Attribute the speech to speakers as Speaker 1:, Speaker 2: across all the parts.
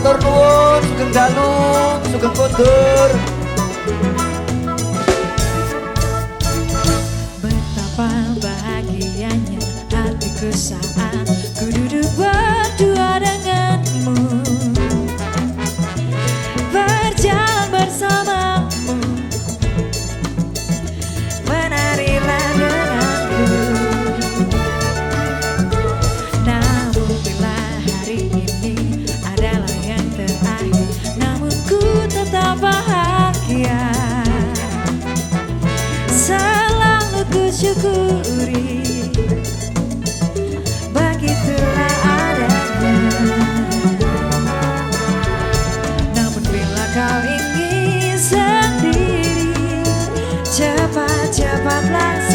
Speaker 1: Matur nuwun, sugeng dalu, sugeng kudur
Speaker 2: Betapa bahagianya hati kesal. black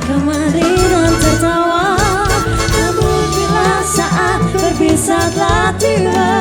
Speaker 2: Kemarin dan tertawa Namun bila saat berpisah telah tiba.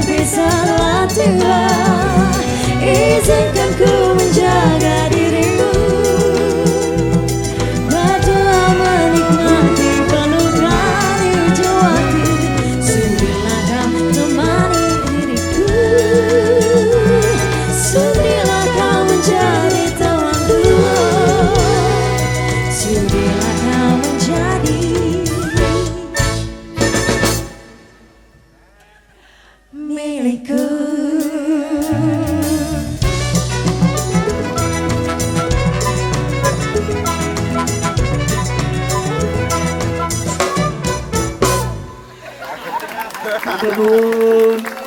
Speaker 2: bisa latihlah
Speaker 1: 大
Speaker 2: 哥们。